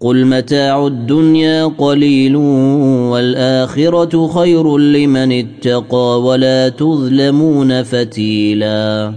قل متاع الدنيا قليل والاخره خير لمن اتقى ولا تظلمون فتيلا